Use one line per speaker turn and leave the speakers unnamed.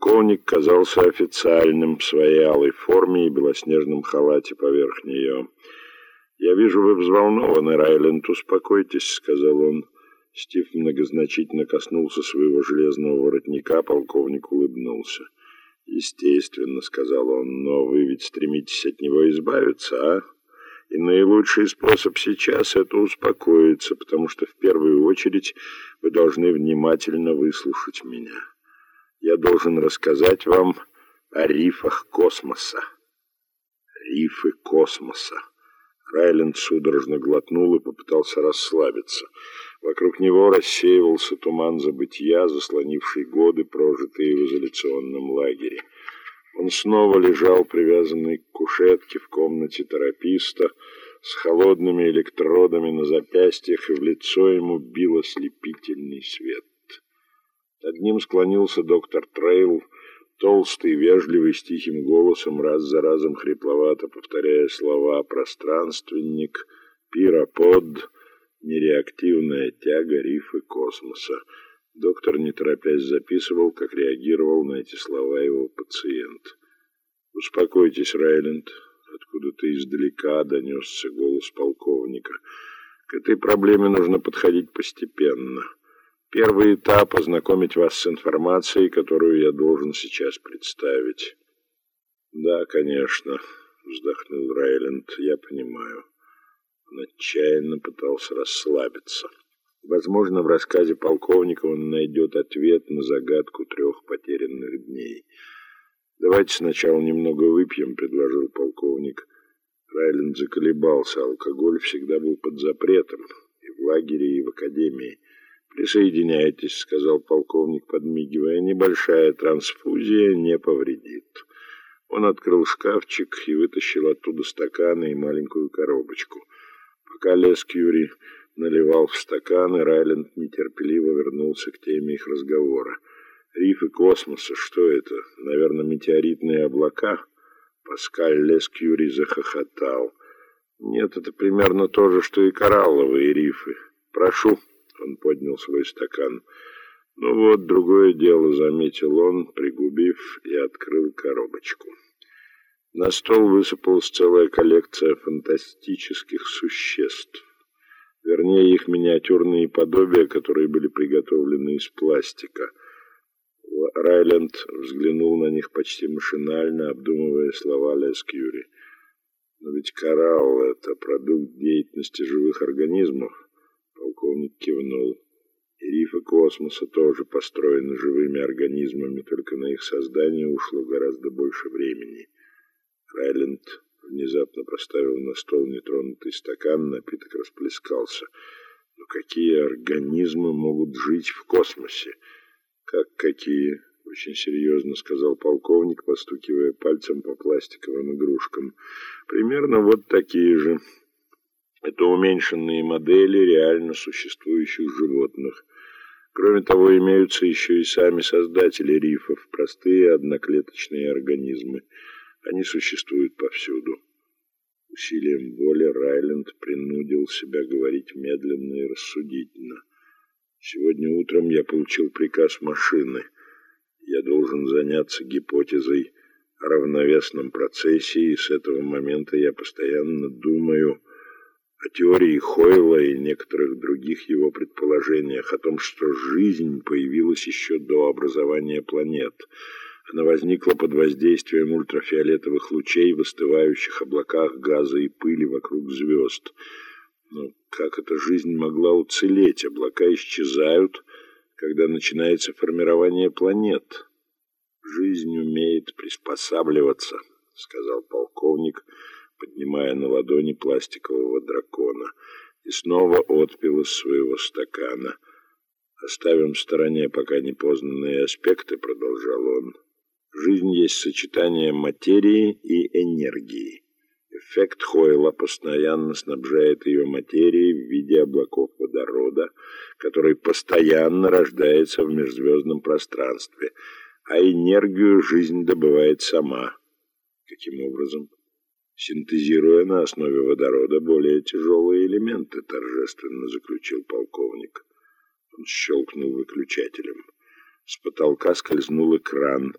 Полковник казался официальным в своей алой форме и белоснежном халате поверх нее. «Я вижу, вы взволнованы, Райленд, успокойтесь», — сказал он. Стив многозначительно коснулся своего железного воротника, полковник улыбнулся. «Естественно», — сказал он, — «но вы ведь стремитесь от него избавиться, а? И наилучший способ сейчас — это успокоиться, потому что в первую очередь вы должны внимательно выслушать меня. Я должен рассказать вам о рифах космоса». «Рифы космоса». Райленд судорожно глотнул и попытался расслабиться. Вокруг него рассеивался туман забытия, заслонивший годы, прожитые в изоляционном лагере. Он снова лежал, привязанный к кушетке в комнате тераписта, с холодными электродами на запястьях, и в лицо ему бил ослепительный свет. Над ним склонился доктор Трейл, толстый, вежливый, с тихим голосом, раз за разом хрипловато повторяя слова «пространственник», «пиропод», «нереактивная тяга», «рифы космоса». Доктор, не торопясь, записывал, как реагировал на эти слова его пациент. «Успокойтесь, Райленд», — откуда-то издалека донесся голос полковника. «К этой проблеме нужно подходить постепенно». Первый этап — ознакомить вас с информацией, которую я должен сейчас представить. Да, конечно, вздохнул Райленд, я понимаю. Он отчаянно пытался расслабиться. Возможно, в рассказе полковника он найдет ответ на загадку трех потерянных дней. «Давайте сначала немного выпьем», — предложил полковник. Райленд заколебался. Алкоголь всегда был под запретом и в лагере, и в академии. «Присоединяйтесь», — сказал полковник, подмигивая. «Небольшая трансфузия не повредит». Он открыл шкафчик и вытащил оттуда стаканы и маленькую коробочку. Пока Лес Кьюри наливал в стаканы, Райленд нетерпеливо вернулся к теме их разговора. «Рифы космоса, что это? Наверное, метеоритные облака?» Паскаль Лес Кьюри захохотал. «Нет, это примерно то же, что и коралловые рифы. Прошу». Он поднял свой стакан. «Ну вот, другое дело», — заметил он, пригубив и открыл коробочку. На стол высыпалась целая коллекция фантастических существ. Вернее, их миниатюрные подобия, которые были приготовлены из пластика. Райленд взглянул на них почти машинально, обдумывая слова Лескьюри. Но ведь коралл — это продукт деятельности живых организмов. Полковник кивнул. И рифы космоса тоже построены живыми организмами, только на их создание ушло гораздо больше времени. Райленд внезапно поставил на стол нетронутый стакан, напиток расплескался. Но какие организмы могут жить в космосе? Как какие? Очень серьезно сказал полковник, постукивая пальцем по пластиковым игрушкам. Примерно вот такие же. Это уменьшенные модели реально существующих животных. Кроме того, имеются еще и сами создатели рифов, простые одноклеточные организмы. Они существуют повсюду. Усилием воли Райленд принудил себя говорить медленно и рассудительно. Сегодня утром я получил приказ машины. Я должен заняться гипотезой о равновесном процессе, и с этого момента я постоянно думаю о теории Хойла и некоторых других его предположениях, о том, что жизнь появилась еще до образования планет. Она возникла под воздействием ультрафиолетовых лучей в остывающих облаках газа и пыли вокруг звезд. Но как эта жизнь могла уцелеть? Облака исчезают, когда начинается формирование планет. «Жизнь умеет приспосабливаться», — сказал полковник, — поднимая на ладони пластикового дракона, и снова отпил из своего стакана. «Оставим в стороне пока непознанные аспекты», — продолжал он. «Жизнь есть сочетание материи и энергии. Эффект Хойла постоянно снабжает ее материей в виде облаков водорода, который постоянно рождается в межзвездном пространстве, а энергию жизнь добывает сама. Каким образом? Синтезируя на основе водорода более тяжелые элементы, торжественно заключил полковник. Он щелкнул выключателем. С потолка скользнул экран.